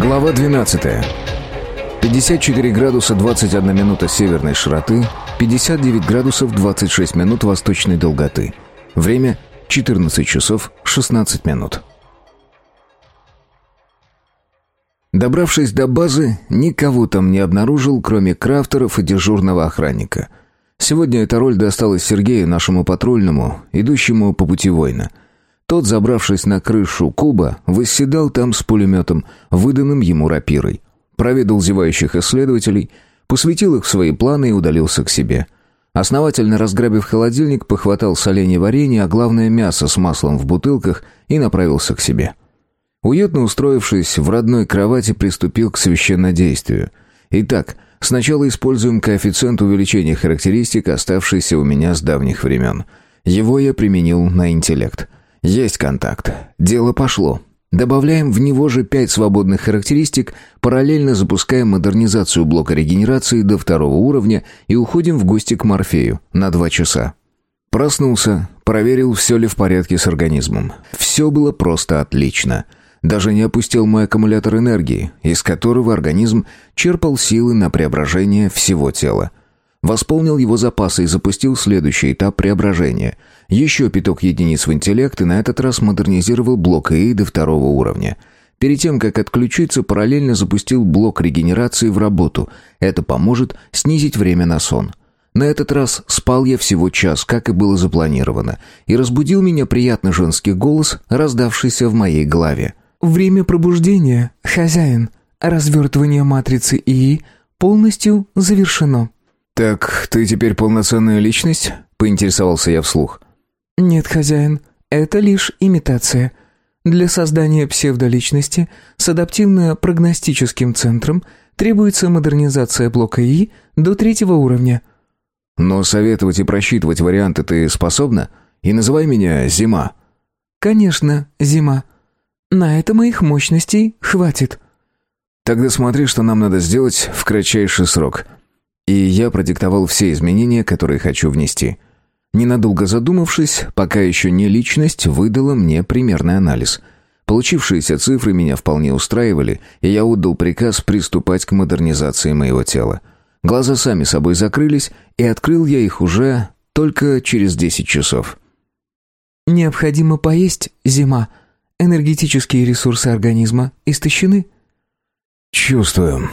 Глава 12. 54 градуса 21 минута северной широты, 59 градусов 26 минут восточной долготы. Время 14 часов 16 минут. Добравшись до базы, никого там не обнаружил, кроме крафтеров и дежурного охранника. Сегодня эта роль досталась Сергею, нашему патрульному, идущему по пути воина. Тот, забравшись на крышу куба, восседал там с пулеметом, выданным ему рапирой. Проведал зевающих исследователей, посвятил их в свои планы и удалился к себе. Основательно разграбив холодильник, похватал соленье варенье, а главное мясо с маслом в бутылках и направился к себе. Уютно устроившись в родной кровати, приступил к священнодействию. Итак, сначала используем коэффициент увеличения характеристик, оставшийся у меня с давних времен. Его я применил на интеллект – есть контакт. Дело пошло. Добавляем в него же пять свободных характеристик, параллельно запускаем модернизацию блока регенерации до второго уровня и уходим в гости к Морфею на два часа. Проснулся, проверил, все ли в порядке с организмом. Все было просто отлично. Даже не опустил мой аккумулятор энергии, из которого организм черпал силы на преображение всего тела. Восполнил его запасы и запустил следующий этап преображения. Еще пяток единиц в интеллект и на этот раз модернизировал блок ИИ до второго уровня. Перед тем, как отключиться, параллельно запустил блок регенерации в работу. Это поможет снизить время на сон. На этот раз спал я всего час, как и было запланировано, и разбудил меня приятный женский голос, раздавшийся в моей голове. «Время пробуждения, хозяин. Развертывание матрицы ИИ полностью завершено». «Так ты теперь полноценная личность?» — поинтересовался я вслух. «Нет, хозяин, это лишь имитация. Для создания псевдоличности с адаптивно-прогностическим центром требуется модернизация блока И до третьего уровня». «Но советовать и просчитывать варианты ты способна? И называй меня Зима». «Конечно, Зима. На это моих мощностей хватит». «Тогда смотри, что нам надо сделать в кратчайший срок» и я продиктовал все изменения, которые хочу внести. Ненадолго задумавшись, пока еще не личность, выдала мне примерный анализ. Получившиеся цифры меня вполне устраивали, и я отдал приказ приступать к модернизации моего тела. Глаза сами собой закрылись, и открыл я их уже только через 10 часов. «Необходимо поесть, зима. Энергетические ресурсы организма истощены». «Чувствую»,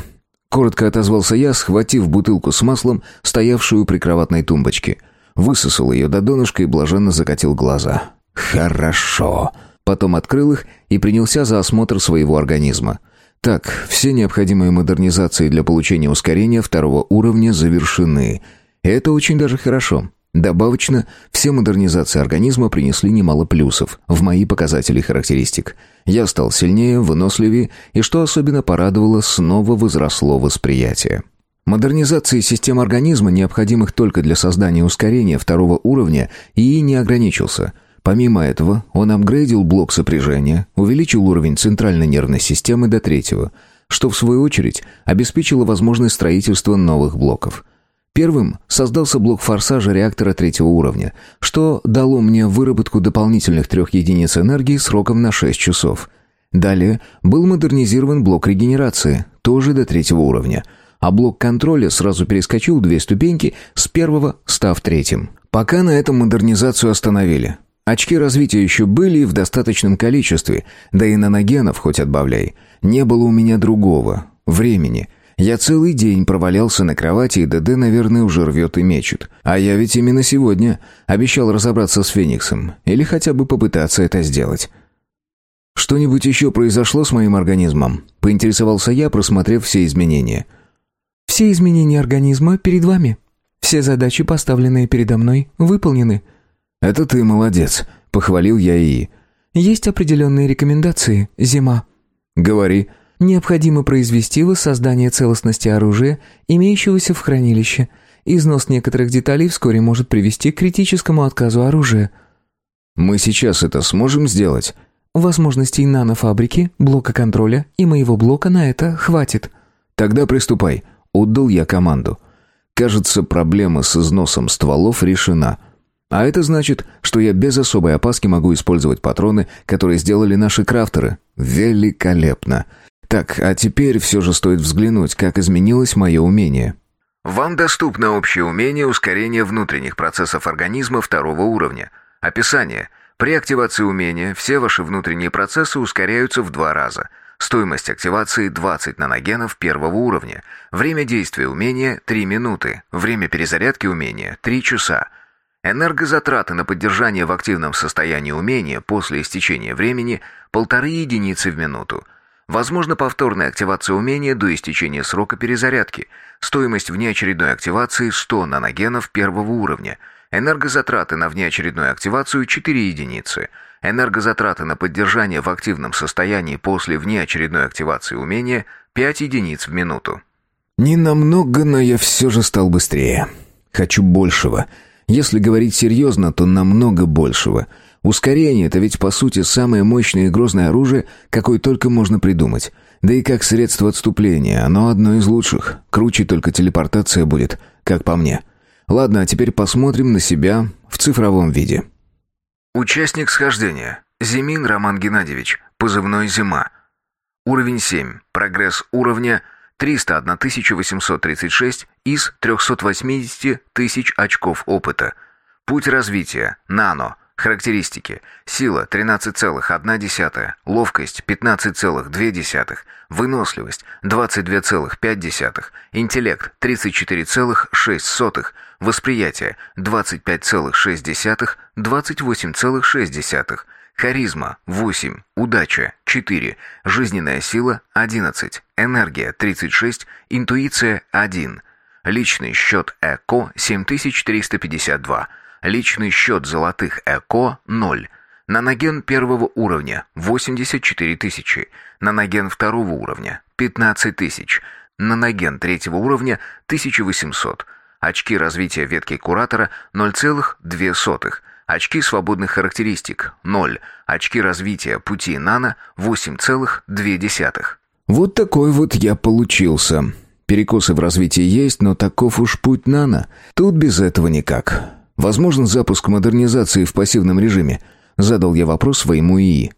Коротко отозвался я, схватив бутылку с маслом, стоявшую у прикроватной тумбочки. Высосал ее до донышка и блаженно закатил глаза. «Хорошо». Потом открыл их и принялся за осмотр своего организма. Так, все необходимые модернизации для получения ускорения второго уровня завершены. Это очень даже хорошо. Добавочно, все модернизации организма принесли немало плюсов в мои показатели характеристик. Я стал сильнее, выносливее, и, что особенно порадовало, снова возросло восприятие. Модернизации систем организма, необходимых только для создания ускорения второго уровня, и не ограничился. Помимо этого, он апгрейдил блок сопряжения, увеличил уровень центральной нервной системы до третьего, что, в свою очередь, обеспечило возможность строительства новых блоков – Первым создался блок форсажа реактора третьего уровня, что дало мне выработку дополнительных трех единиц энергии сроком на 6 часов. Далее был модернизирован блок регенерации, тоже до третьего уровня, а блок контроля сразу перескочил две ступеньки, с первого став третьим. Пока на этом модернизацию остановили. Очки развития еще были в достаточном количестве, да и наногенов хоть отбавляй. Не было у меня другого, времени – я целый день провалялся на кровати, и ДД, наверное, уже рвет и мечет. А я ведь именно сегодня обещал разобраться с Фениксом, или хотя бы попытаться это сделать. «Что-нибудь еще произошло с моим организмом?» — поинтересовался я, просмотрев все изменения. «Все изменения организма перед вами. Все задачи, поставленные передо мной, выполнены». «Это ты молодец», — похвалил я ИИ. «Есть определенные рекомендации, зима». «Говори». Необходимо произвести воссоздание целостности оружия, имеющегося в хранилище. Износ некоторых деталей вскоре может привести к критическому отказу оружия. Мы сейчас это сможем сделать? Возможностей нанофабрики, блока контроля и моего блока на это хватит. Тогда приступай. Отдал я команду. Кажется, проблема с износом стволов решена. А это значит, что я без особой опаски могу использовать патроны, которые сделали наши крафтеры. Великолепно. Так, а теперь все же стоит взглянуть, как изменилось мое умение. Вам доступно общее умение ускорения внутренних процессов организма второго уровня. Описание. При активации умения все ваши внутренние процессы ускоряются в два раза. Стоимость активации 20 наногенов первого уровня. Время действия умения 3 минуты. Время перезарядки умения 3 часа. Энергозатраты на поддержание в активном состоянии умения после истечения времени полторы единицы в минуту. Возможно повторная активация умения до истечения срока перезарядки. Стоимость внеочередной активации 100 наногенов первого уровня. Энергозатраты на внеочередную активацию 4 единицы. Энергозатраты на поддержание в активном состоянии после внеочередной активации умения 5 единиц в минуту. Не намного, но я все же стал быстрее. Хочу большего. Если говорить серьезно, то намного большего. Ускорение — это ведь, по сути, самое мощное и грозное оружие, какое только можно придумать. Да и как средство отступления, оно одно из лучших. Круче только телепортация будет, как по мне. Ладно, а теперь посмотрим на себя в цифровом виде. Участник схождения. Зимин Роман Геннадьевич. Позывной «Зима». Уровень 7. Прогресс уровня 301 836 из 380 тысяч очков опыта. Путь развития. Нано. Характеристики. Сила 13,1, ловкость 15,2, выносливость 22,5, интеллект 34,6, восприятие 25,6, 28,6, харизма 8, удача 4, жизненная сила 11, энергия 36, интуиция 1, личный счет ЭКО 7352, Личный счет золотых ЭКО – 0. Наноген первого уровня – 84 тысячи. Наноген второго уровня – 15 тысяч. Наноген третьего уровня – 1800. Очки развития ветки Куратора – 0,2. Очки свободных характеристик – 0. Очки развития пути Нано – 8,2. Вот такой вот я получился. Перекосы в развитии есть, но таков уж путь Нано. Тут без этого никак. Возможен запуск модернизации в пассивном режиме? Задал я вопрос своему ИИ.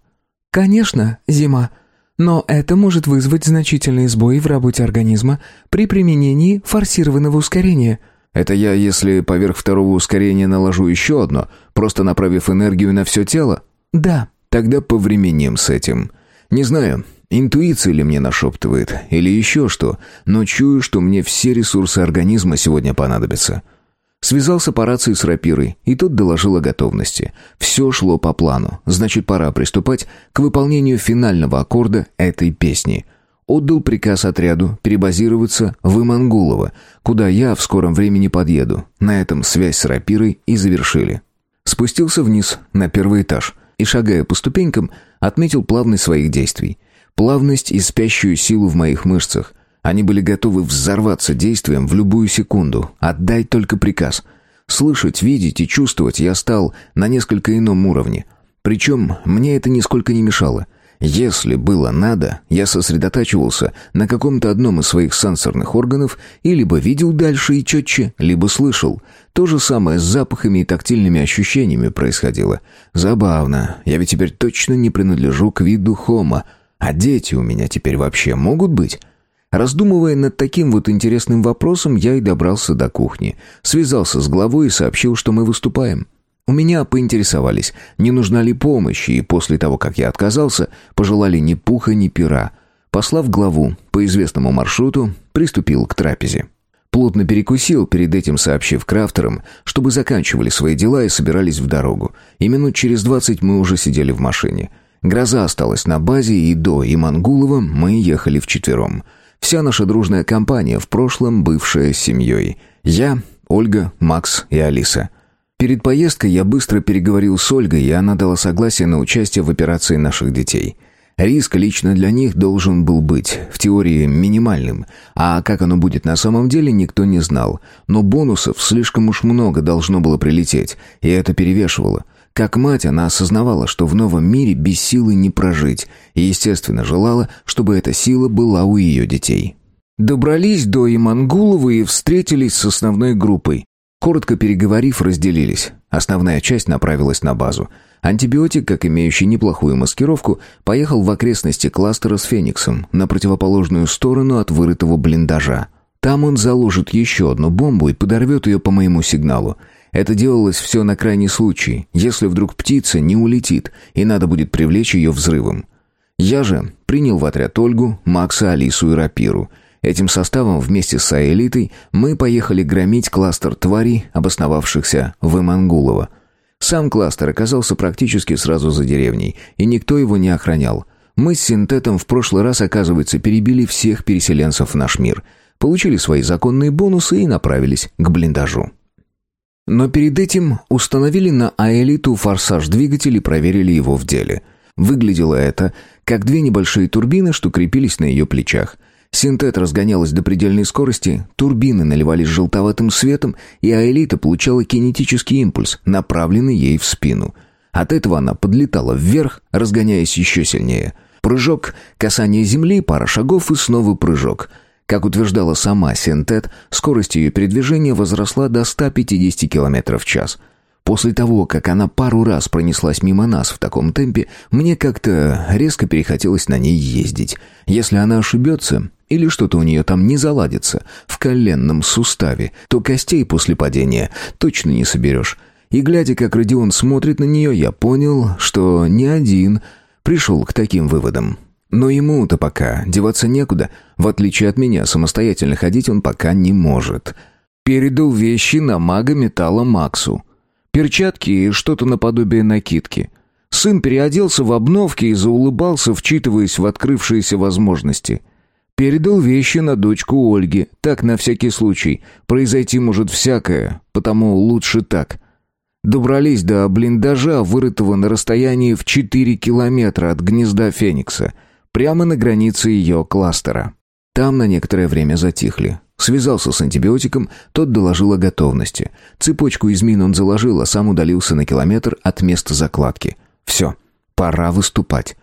Конечно, зима. Но это может вызвать значительные сбои в работе организма при применении форсированного ускорения. Это я, если поверх второго ускорения наложу еще одно, просто направив энергию на все тело? Да. Тогда повременим с этим. Не знаю, интуиция ли мне нашептывает, или еще что, но чую, что мне все ресурсы организма сегодня понадобятся. Связался по рации с рапирой, и тот доложил о готовности. Все шло по плану, значит, пора приступать к выполнению финального аккорда этой песни. Отдал приказ отряду перебазироваться в Имангулово, куда я в скором времени подъеду. На этом связь с рапирой и завершили. Спустился вниз, на первый этаж, и, шагая по ступенькам, отметил плавность своих действий. Плавность и спящую силу в моих мышцах, они были готовы взорваться действием в любую секунду. Отдай только приказ. Слышать, видеть и чувствовать я стал на несколько ином уровне. Причем мне это нисколько не мешало. Если было надо, я сосредотачивался на каком-то одном из своих сенсорных органов и либо видел дальше и четче, либо слышал. То же самое с запахами и тактильными ощущениями происходило. Забавно, я ведь теперь точно не принадлежу к виду хома, а дети у меня теперь вообще могут быть? Раздумывая над таким вот интересным вопросом, я и добрался до кухни. Связался с главой и сообщил, что мы выступаем. У меня поинтересовались, не нужна ли помощь, и после того, как я отказался, пожелали ни пуха, ни пера. Послав главу по известному маршруту, приступил к трапезе. Плотно перекусил, перед этим сообщив крафтерам, чтобы заканчивали свои дела и собирались в дорогу. И минут через двадцать мы уже сидели в машине. Гроза осталась на базе, и до Имангулова мы ехали вчетвером — Вся наша дружная компания, в прошлом бывшая семьей. Я, Ольга, Макс и Алиса. Перед поездкой я быстро переговорил с Ольгой, и она дала согласие на участие в операции наших детей. Риск лично для них должен был быть, в теории, минимальным, а как оно будет на самом деле, никто не знал. Но бонусов слишком уж много должно было прилететь, и это перевешивало. Как мать, она осознавала, что в новом мире без силы не прожить, и, естественно, желала, чтобы эта сила была у ее детей. Добрались до Имангулова и встретились с основной группой. Коротко переговорив, разделились. Основная часть направилась на базу. Антибиотик, как имеющий неплохую маскировку, поехал в окрестности кластера с Фениксом, на противоположную сторону от вырытого блиндажа. Там он заложит еще одну бомбу и подорвет ее по моему сигналу. Это делалось все на крайний случай, если вдруг птица не улетит, и надо будет привлечь ее взрывом. Я же принял в отряд Ольгу, Макса, Алису и Рапиру. Этим составом вместе с Аэлитой мы поехали громить кластер тварей, обосновавшихся в Имангулово. Сам кластер оказался практически сразу за деревней, и никто его не охранял. Мы с Синтетом в прошлый раз, оказывается, перебили всех переселенцев в наш мир, получили свои законные бонусы и направились к блиндажу. Но перед этим установили на Аэлиту форсаж двигателя и проверили его в деле. Выглядело это, как две небольшие турбины, что крепились на ее плечах. Синтет разгонялась до предельной скорости, турбины наливались желтоватым светом, и Аэлита получала кинетический импульс, направленный ей в спину. От этого она подлетала вверх, разгоняясь еще сильнее. Прыжок, касание земли, пара шагов и снова прыжок — как утверждала сама Синтет, скорость ее передвижения возросла до 150 км в час. После того, как она пару раз пронеслась мимо нас в таком темпе, мне как-то резко перехотелось на ней ездить. Если она ошибется, или что-то у нее там не заладится в коленном суставе, то костей после падения точно не соберешь. И глядя, как Родион смотрит на нее, я понял, что не один пришел к таким выводам. Но ему-то пока деваться некуда. В отличие от меня, самостоятельно ходить он пока не может. Передал вещи на мага металла Максу. Перчатки и что-то наподобие накидки. Сын переоделся в обновки и заулыбался, вчитываясь в открывшиеся возможности. Передал вещи на дочку Ольги, так на всякий случай. Произойти может всякое, потому лучше так. Добрались до блиндажа, вырытого на расстоянии в 4 километра от гнезда Феникса — прямо на границе ее кластера. Там на некоторое время затихли. Связался с антибиотиком, тот доложил о готовности. Цепочку из мин он заложил, а сам удалился на километр от места закладки. Все, пора выступать.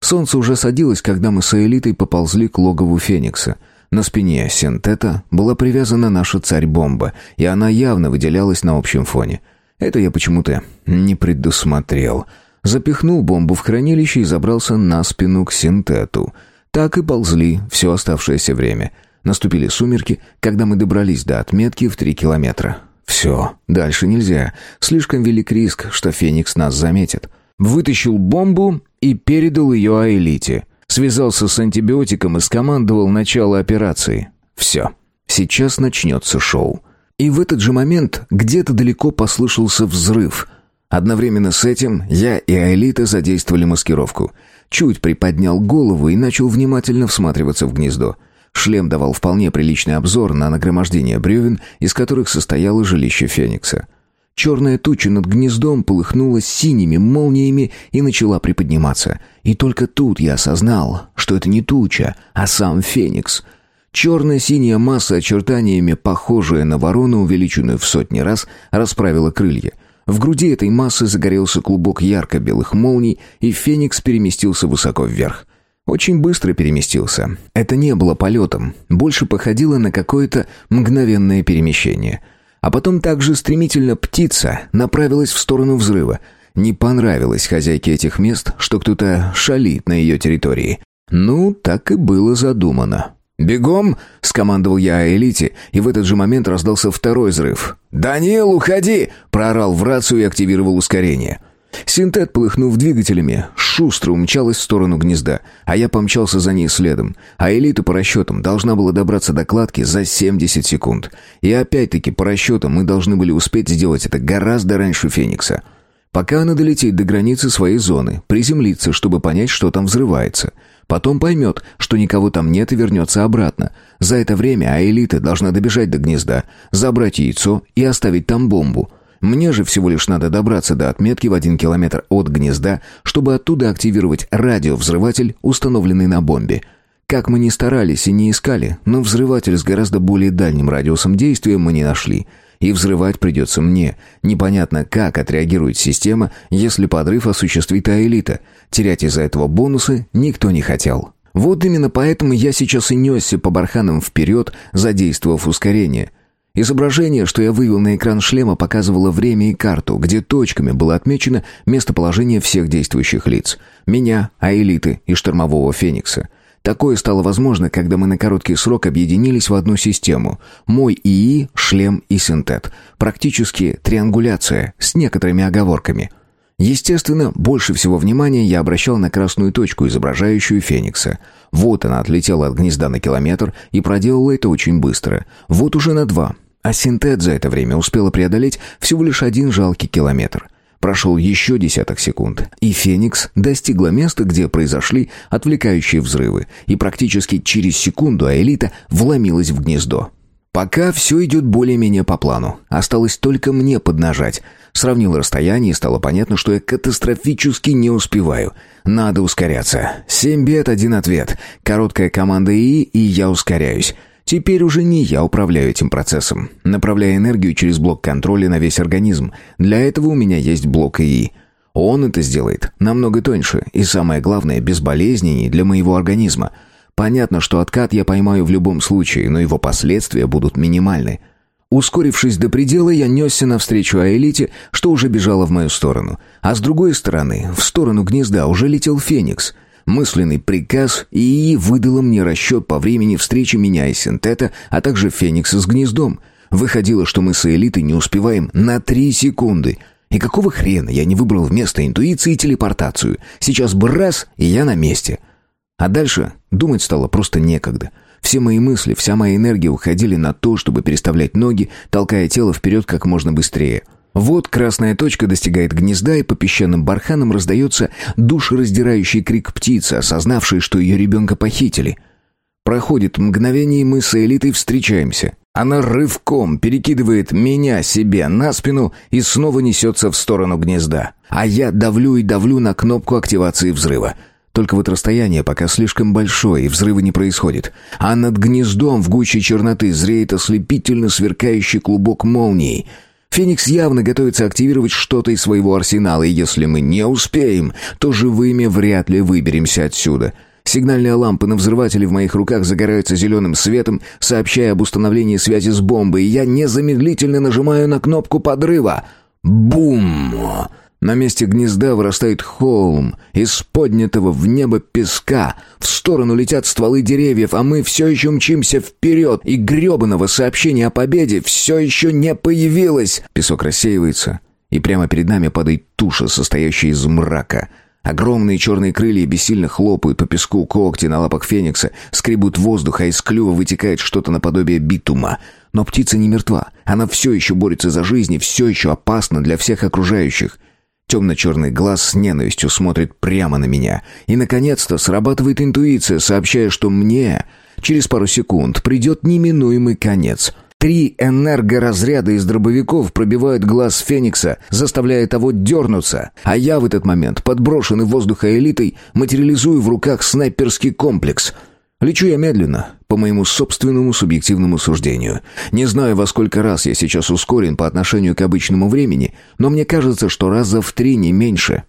Солнце уже садилось, когда мы с Элитой поползли к логову Феникса. На спине Синтета была привязана наша царь-бомба, и она явно выделялась на общем фоне. Это я почему-то не предусмотрел. Запихнул бомбу в хранилище и забрался на спину к синтету. Так и ползли все оставшееся время. Наступили сумерки, когда мы добрались до отметки в три километра. Все, дальше нельзя. Слишком велик риск, что Феникс нас заметит. Вытащил бомбу и передал ее Аэлите. Связался с антибиотиком и скомандовал начало операции. Все, сейчас начнется шоу. И в этот же момент где-то далеко послышался взрыв — Одновременно с этим я и Аэлита задействовали маскировку. Чуть приподнял голову и начал внимательно всматриваться в гнездо. Шлем давал вполне приличный обзор на нагромождение бревен, из которых состояло жилище Феникса. Черная туча над гнездом полыхнула синими молниями и начала приподниматься. И только тут я осознал, что это не туча, а сам Феникс. Черная синяя масса очертаниями, похожая на ворону, увеличенную в сотни раз, расправила крылья — в груди этой массы загорелся клубок ярко-белых молний, и Феникс переместился высоко вверх. Очень быстро переместился. Это не было полетом, больше походило на какое-то мгновенное перемещение. А потом также стремительно птица направилась в сторону взрыва. Не понравилось хозяйке этих мест, что кто-то шалит на ее территории. Ну, так и было задумано. «Бегом!» — скомандовал я элите, и в этот же момент раздался второй взрыв. «Даниэл, уходи!» — проорал в рацию и активировал ускорение. Синтет, полыхнув двигателями, шустро умчалась в сторону гнезда, а я помчался за ней следом. А элита по расчетам должна была добраться до кладки за 70 секунд. И опять-таки по расчетам мы должны были успеть сделать это гораздо раньше Феникса. Пока она долетит до границы своей зоны, приземлиться, чтобы понять, что там взрывается — Потом поймет, что никого там нет и вернется обратно. За это время Аэлита должна добежать до гнезда, забрать яйцо и оставить там бомбу. Мне же всего лишь надо добраться до отметки в один километр от гнезда, чтобы оттуда активировать радиовзрыватель, установленный на бомбе. Как мы ни старались и не искали, но взрыватель с гораздо более дальним радиусом действия мы не нашли. И взрывать придется мне. Непонятно, как отреагирует система, если подрыв осуществит Аэлита. Терять из-за этого бонусы никто не хотел. Вот именно поэтому я сейчас и несся по барханам вперед, задействовав ускорение. Изображение, что я вывел на экран шлема, показывало время и карту, где точками было отмечено местоположение всех действующих лиц. Меня, Аэлиты и штормового Феникса. Такое стало возможно, когда мы на короткий срок объединились в одну систему. Мой ИИ, шлем и синтет. Практически триангуляция, с некоторыми оговорками. Естественно, больше всего внимания я обращал на красную точку, изображающую Феникса. Вот она отлетела от гнезда на километр и проделала это очень быстро. Вот уже на два. А синтет за это время успела преодолеть всего лишь один жалкий километр. Прошел еще десяток секунд, и Феникс достигла места, где произошли отвлекающие взрывы, и практически через секунду Аэлита вломилась в гнездо. Пока все идет более-менее по плану. Осталось только мне поднажать. Сравнил расстояние и стало понятно, что я катастрофически не успеваю. Надо ускоряться. Семь бед, один ответ. Короткая команда ИИ, и я ускоряюсь. Теперь уже не я управляю этим процессом, направляя энергию через блок контроля на весь организм. Для этого у меня есть блок ИИ. Он это сделает намного тоньше и, самое главное, безболезненнее для моего организма. Понятно, что откат я поймаю в любом случае, но его последствия будут минимальны. Ускорившись до предела, я несся навстречу Аэлите, что уже бежала в мою сторону. А с другой стороны, в сторону гнезда, уже летел Феникс — мысленный приказ, и выдала мне расчет по времени встречи меня и Синтета, а также Феникса с гнездом. Выходило, что мы с элитой не успеваем на три секунды. И какого хрена я не выбрал вместо интуиции телепортацию? Сейчас бы раз, и я на месте. А дальше думать стало просто некогда. Все мои мысли, вся моя энергия уходили на то, чтобы переставлять ноги, толкая тело вперед как можно быстрее. Вот красная точка достигает гнезда, и по песчаным барханам раздается душераздирающий крик птицы, осознавшей, что ее ребенка похитили. Проходит мгновение, мы с элитой встречаемся. Она рывком перекидывает меня себе на спину и снова несется в сторону гнезда. А я давлю и давлю на кнопку активации взрыва. Только вот расстояние пока слишком большое, и взрыва не происходит. А над гнездом в гуще черноты зреет ослепительно сверкающий клубок молний — Феникс явно готовится активировать что-то из своего арсенала, и если мы не успеем, то живыми вряд ли выберемся отсюда. Сигнальные лампы на взрывателе в моих руках загораются зеленым светом, сообщая об установлении связи с бомбой, и я незамедлительно нажимаю на кнопку подрыва. Бум! На месте гнезда вырастает холм из поднятого в небо песка. В сторону летят стволы деревьев, а мы все еще мчимся вперед, и гребаного сообщения о победе все еще не появилось. Песок рассеивается, и прямо перед нами падает туша, состоящая из мрака. Огромные черные крылья бессильно хлопают по песку, когти на лапах феникса скребут воздух, а из клюва вытекает что-то наподобие битума. Но птица не мертва. Она все еще борется за жизнь и все еще опасна для всех окружающих. Темно-черный глаз с ненавистью смотрит прямо на меня. И, наконец-то, срабатывает интуиция, сообщая, что мне через пару секунд придет неминуемый конец. Три энергоразряда из дробовиков пробивают глаз Феникса, заставляя того дернуться. А я в этот момент, подброшенный воздуха элитой, материализую в руках снайперский комплекс — Лечу я медленно, по моему собственному субъективному суждению. Не знаю, во сколько раз я сейчас ускорен по отношению к обычному времени, но мне кажется, что раза в три не меньше.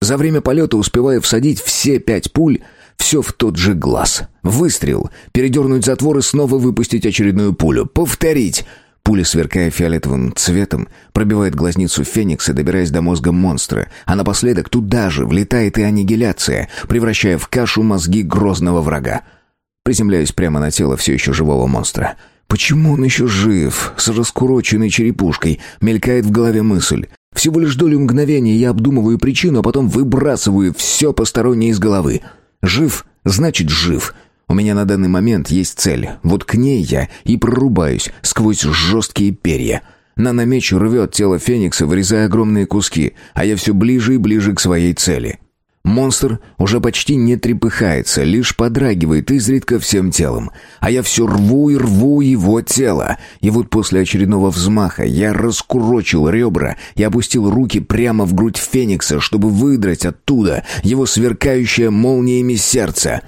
За время полета успеваю всадить все пять пуль, все в тот же глаз. Выстрел, передернуть затвор и снова выпустить очередную пулю. Повторить. Пуля, сверкая фиолетовым цветом, пробивает глазницу Феникса, добираясь до мозга монстра, а напоследок туда же влетает и аннигиляция, превращая в кашу мозги грозного врага. Приземляюсь прямо на тело все еще живого монстра. Почему он еще жив, с раскуроченной черепушкой? Мелькает в голове мысль. Всего лишь долю мгновения я обдумываю причину, а потом выбрасываю все постороннее из головы. Жив, значит жив. У меня на данный момент есть цель. Вот к ней я и прорубаюсь сквозь жесткие перья. Наномеч рвет тело Феникса, вырезая огромные куски, а я все ближе и ближе к своей цели. Монстр уже почти не трепыхается, лишь подрагивает изредка всем телом. А я все рву и рву его тело. И вот после очередного взмаха я раскурочил ребра и опустил руки прямо в грудь Феникса, чтобы выдрать оттуда его сверкающее молниями сердце.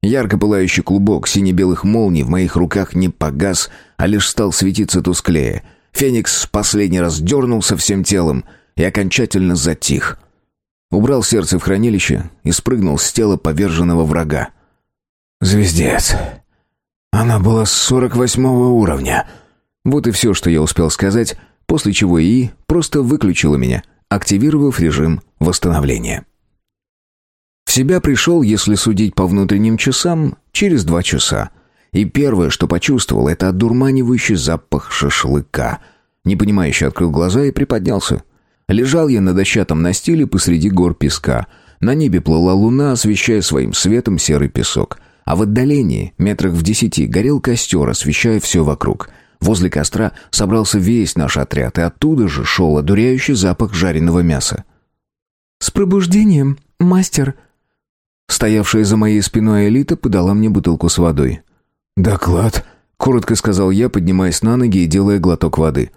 Ярко пылающий клубок сине-белых молний в моих руках не погас, а лишь стал светиться тусклее. Феникс последний раз дернулся всем телом и окончательно затих — Убрал сердце в хранилище и спрыгнул с тела поверженного врага. «Звездец. Она была с сорок восьмого уровня. Вот и все, что я успел сказать, после чего ИИ просто выключила меня, активировав режим восстановления. В себя пришел, если судить по внутренним часам, через два часа. И первое, что почувствовал, это одурманивающий запах шашлыка. Непонимающе открыл глаза и приподнялся. Лежал я на дощатом настиле посреди гор песка. На небе плыла луна, освещая своим светом серый песок. А в отдалении, метрах в десяти, горел костер, освещая все вокруг. Возле костра собрался весь наш отряд, и оттуда же шел одуряющий запах жареного мяса. «С пробуждением, мастер!» Стоявшая за моей спиной элита подала мне бутылку с водой. «Доклад», — коротко сказал я, поднимаясь на ноги и делая глоток воды.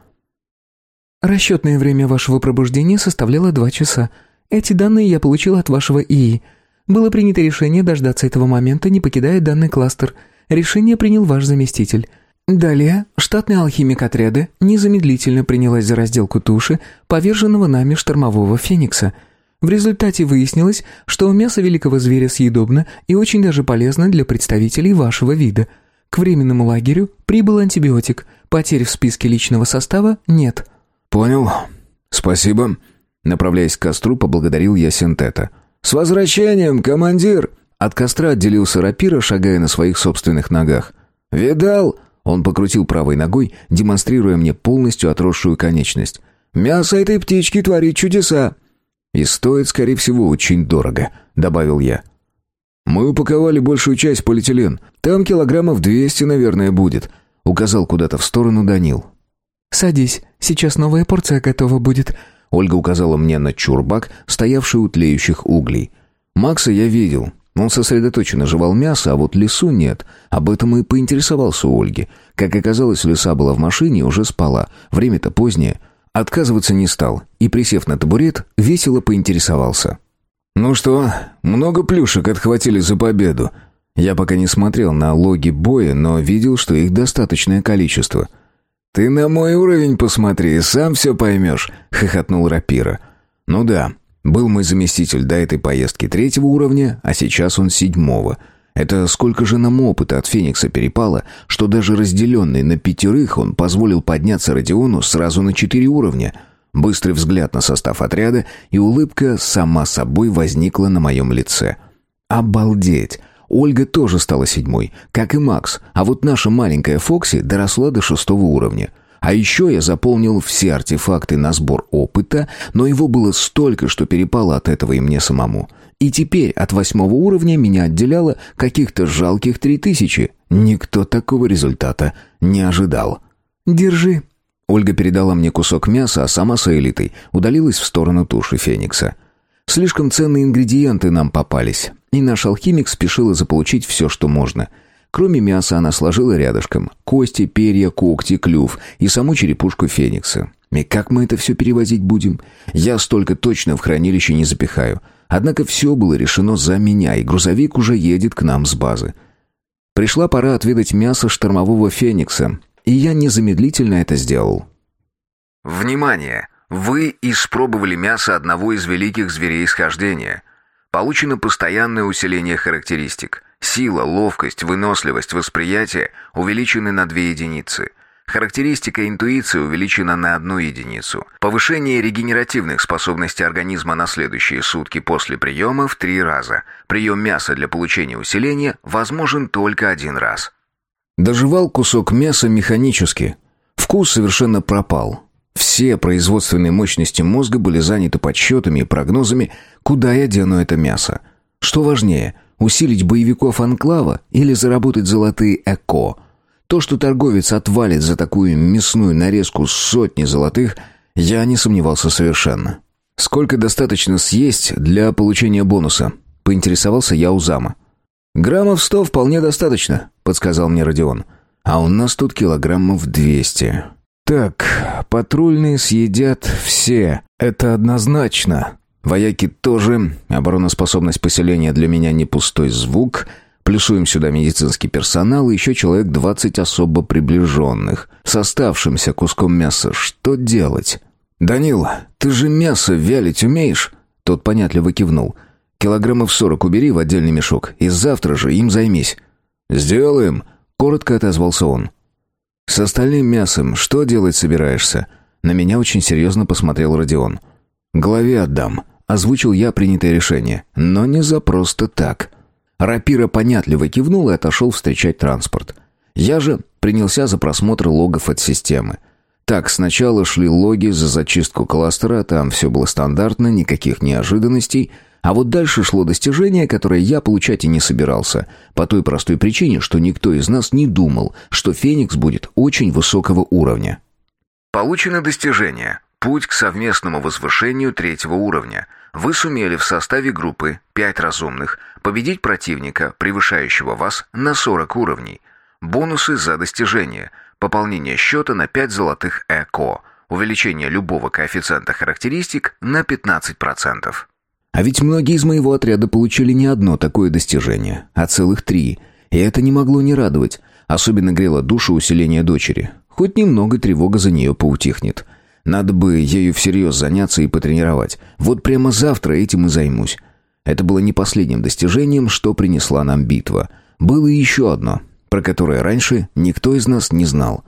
«Расчетное время вашего пробуждения составляло два часа. Эти данные я получил от вашего ИИ. Было принято решение дождаться этого момента, не покидая данный кластер. Решение принял ваш заместитель. Далее штатный алхимик отряда незамедлительно принялась за разделку туши поверженного нами штормового феникса. В результате выяснилось, что мясо великого зверя съедобно и очень даже полезно для представителей вашего вида – к временному лагерю прибыл антибиотик. Потерь в списке личного состава нет». «Понял. Спасибо». Направляясь к костру, поблагодарил я Синтета. «С возвращением, командир!» От костра отделился рапира, шагая на своих собственных ногах. «Видал?» Он покрутил правой ногой, демонстрируя мне полностью отросшую конечность. «Мясо этой птички творит чудеса!» «И стоит, скорее всего, очень дорого», — добавил я. «Мы упаковали большую часть полиэтилен. Там килограммов двести, наверное, будет», — указал куда-то в сторону Данил. «Садись, сейчас новая порция готова будет», — Ольга указала мне на чурбак, стоявший у тлеющих углей. Макса я видел. Он сосредоточенно жевал мясо, а вот лису нет. Об этом и поинтересовался у Ольги. Как оказалось, лиса была в машине и уже спала. Время-то позднее. Отказываться не стал и, присев на табурет, весело поинтересовался. «Ну что, много плюшек отхватили за победу?» Я пока не смотрел на логи боя, но видел, что их достаточное количество. «Ты на мой уровень посмотри, сам все поймешь», — хохотнул Рапира. «Ну да, был мой заместитель до этой поездки третьего уровня, а сейчас он седьмого. Это сколько же нам опыта от Феникса перепало, что даже разделенный на пятерых он позволил подняться Родиону сразу на четыре уровня — Быстрый взгляд на состав отряда, и улыбка сама собой возникла на моем лице. «Обалдеть! Ольга тоже стала седьмой, как и Макс, а вот наша маленькая Фокси доросла до шестого уровня. А еще я заполнил все артефакты на сбор опыта, но его было столько, что перепало от этого и мне самому. И теперь от восьмого уровня меня отделяло каких-то жалких три тысячи. Никто такого результата не ожидал. «Держи», Ольга передала мне кусок мяса, а сама с элитой удалилась в сторону туши Феникса. Слишком ценные ингредиенты нам попались, и наш алхимик спешила заполучить все, что можно. Кроме мяса она сложила рядышком кости, перья, когти, клюв и саму черепушку Феникса. И как мы это все перевозить будем? Я столько точно в хранилище не запихаю. Однако все было решено за меня, и грузовик уже едет к нам с базы. Пришла пора отведать мясо штормового Феникса, и я незамедлительно это сделал. Внимание! Вы испробовали мясо одного из великих зверей схождения. Получено постоянное усиление характеристик. Сила, ловкость, выносливость, восприятие увеличены на 2 единицы. Характеристика интуиции увеличена на одну единицу. Повышение регенеративных способностей организма на следующие сутки после приема в три раза. Прием мяса для получения усиления возможен только один раз. Доживал кусок мяса механически. Вкус совершенно пропал. Все производственные мощности мозга были заняты подсчетами и прогнозами, куда я дену это мясо. Что важнее, усилить боевиков Анклава или заработать золотые ЭКО? То, что торговец отвалит за такую мясную нарезку сотни золотых, я не сомневался совершенно. «Сколько достаточно съесть для получения бонуса?» — поинтересовался я у зама. «Граммов сто вполне достаточно», — подсказал мне Родион. «А у нас тут килограммов двести». «Так, патрульные съедят все, это однозначно. Вояки тоже, обороноспособность поселения для меня не пустой звук». Плюсуем сюда медицинский персонал и еще человек двадцать особо приближенных. С оставшимся куском мяса что делать? «Данил, ты же мясо вялить умеешь?» Тот понятливо кивнул. Килограммов сорок убери в отдельный мешок, и завтра же им займись». «Сделаем», — коротко отозвался он. «С остальным мясом что делать собираешься?» На меня очень серьезно посмотрел Родион. «Главе отдам», — озвучил я принятое решение. «Но не за просто так». Рапира понятливо кивнул и отошел встречать транспорт. Я же принялся за просмотр логов от системы. Так, сначала шли логи за зачистку кластера, там все было стандартно, никаких неожиданностей — а вот дальше шло достижение, которое я получать и не собирался, по той простой причине, что никто из нас не думал, что Феникс будет очень высокого уровня. Получено достижение. Путь к совместному возвышению третьего уровня. Вы сумели в составе группы «Пять разумных» победить противника, превышающего вас на 40 уровней. Бонусы за достижение. Пополнение счета на 5 золотых ЭКО. Увеличение любого коэффициента характеристик на 15%. А ведь многие из моего отряда получили не одно такое достижение, а целых три. И это не могло не радовать. Особенно грело душу усиление дочери. Хоть немного тревога за нее поутихнет. Надо бы ею всерьез заняться и потренировать. Вот прямо завтра этим и займусь. Это было не последним достижением, что принесла нам битва. Было еще одно, про которое раньше никто из нас не знал.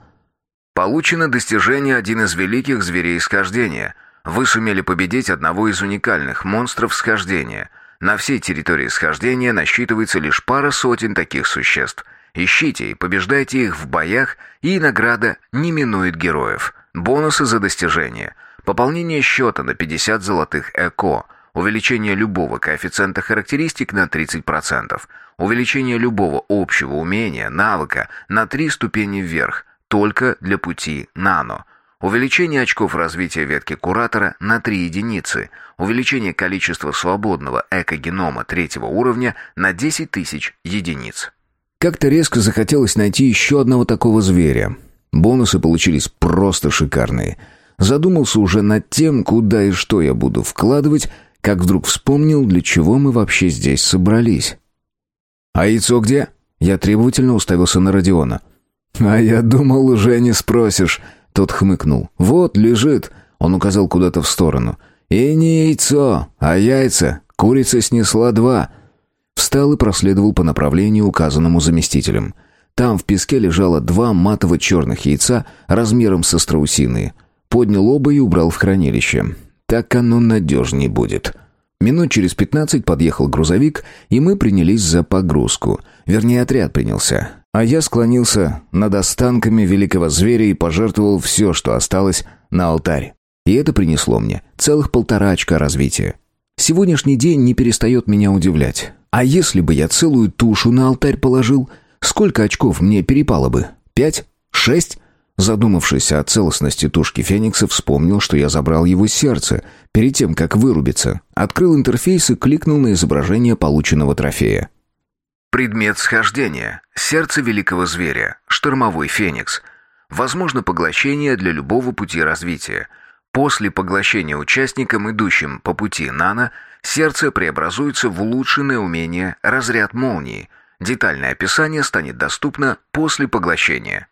Получено достижение один из великих зверей схождения — вы сумели победить одного из уникальных монстров схождения. На всей территории схождения насчитывается лишь пара сотен таких существ. Ищите и побеждайте их в боях, и награда не минует героев. Бонусы за достижение. Пополнение счета на 50 золотых ЭКО. Увеличение любого коэффициента характеристик на 30%. Увеличение любого общего умения, навыка на 3 ступени вверх, только для пути нано. Увеличение очков развития ветки куратора на 3 единицы. Увеличение количества свободного экогенома третьего уровня на 10 тысяч единиц. Как-то резко захотелось найти еще одного такого зверя. Бонусы получились просто шикарные. Задумался уже над тем, куда и что я буду вкладывать, как вдруг вспомнил, для чего мы вообще здесь собрались. «А яйцо где?» Я требовательно уставился на Родиона. «А я думал, уже не спросишь», тот хмыкнул. «Вот, лежит!» Он указал куда-то в сторону. «И не яйцо, а яйца. Курица снесла два». Встал и проследовал по направлению, указанному заместителем. Там в песке лежало два матово-черных яйца размером со страусиные. Поднял оба и убрал в хранилище. Так оно надежней будет. Минут через пятнадцать подъехал грузовик, и мы принялись за погрузку. Вернее, отряд принялся. А я склонился над останками великого зверя и пожертвовал все, что осталось, на алтарь. И это принесло мне целых полтора очка развития. Сегодняшний день не перестает меня удивлять. А если бы я целую тушу на алтарь положил, сколько очков мне перепало бы? Пять? Шесть? Задумавшись о целостности тушки Феникса, вспомнил, что я забрал его сердце перед тем, как вырубиться. Открыл интерфейс и кликнул на изображение полученного трофея. Предмет схождения. Сердце великого зверя. Штормовой феникс. Возможно поглощение для любого пути развития. После поглощения участникам, идущим по пути нано, сердце преобразуется в улучшенное умение «Разряд молнии». Детальное описание станет доступно после поглощения.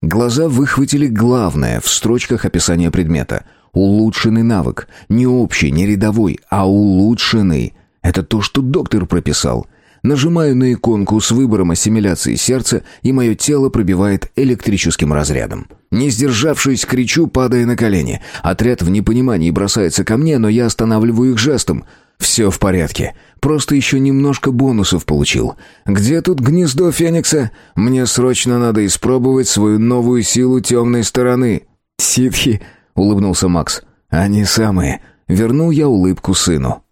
Глаза выхватили главное в строчках описания предмета. Улучшенный навык. Не общий, не рядовой, а улучшенный. Это то, что доктор прописал. Нажимаю на иконку с выбором ассимиляции сердца, и мое тело пробивает электрическим разрядом. Не сдержавшись, кричу, падая на колени. Отряд в непонимании бросается ко мне, но я останавливаю их жестом. «Все в порядке. Просто еще немножко бонусов получил. Где тут гнездо Феникса? Мне срочно надо испробовать свою новую силу темной стороны». «Ситхи», — улыбнулся Макс. «Они самые». Вернул я улыбку сыну.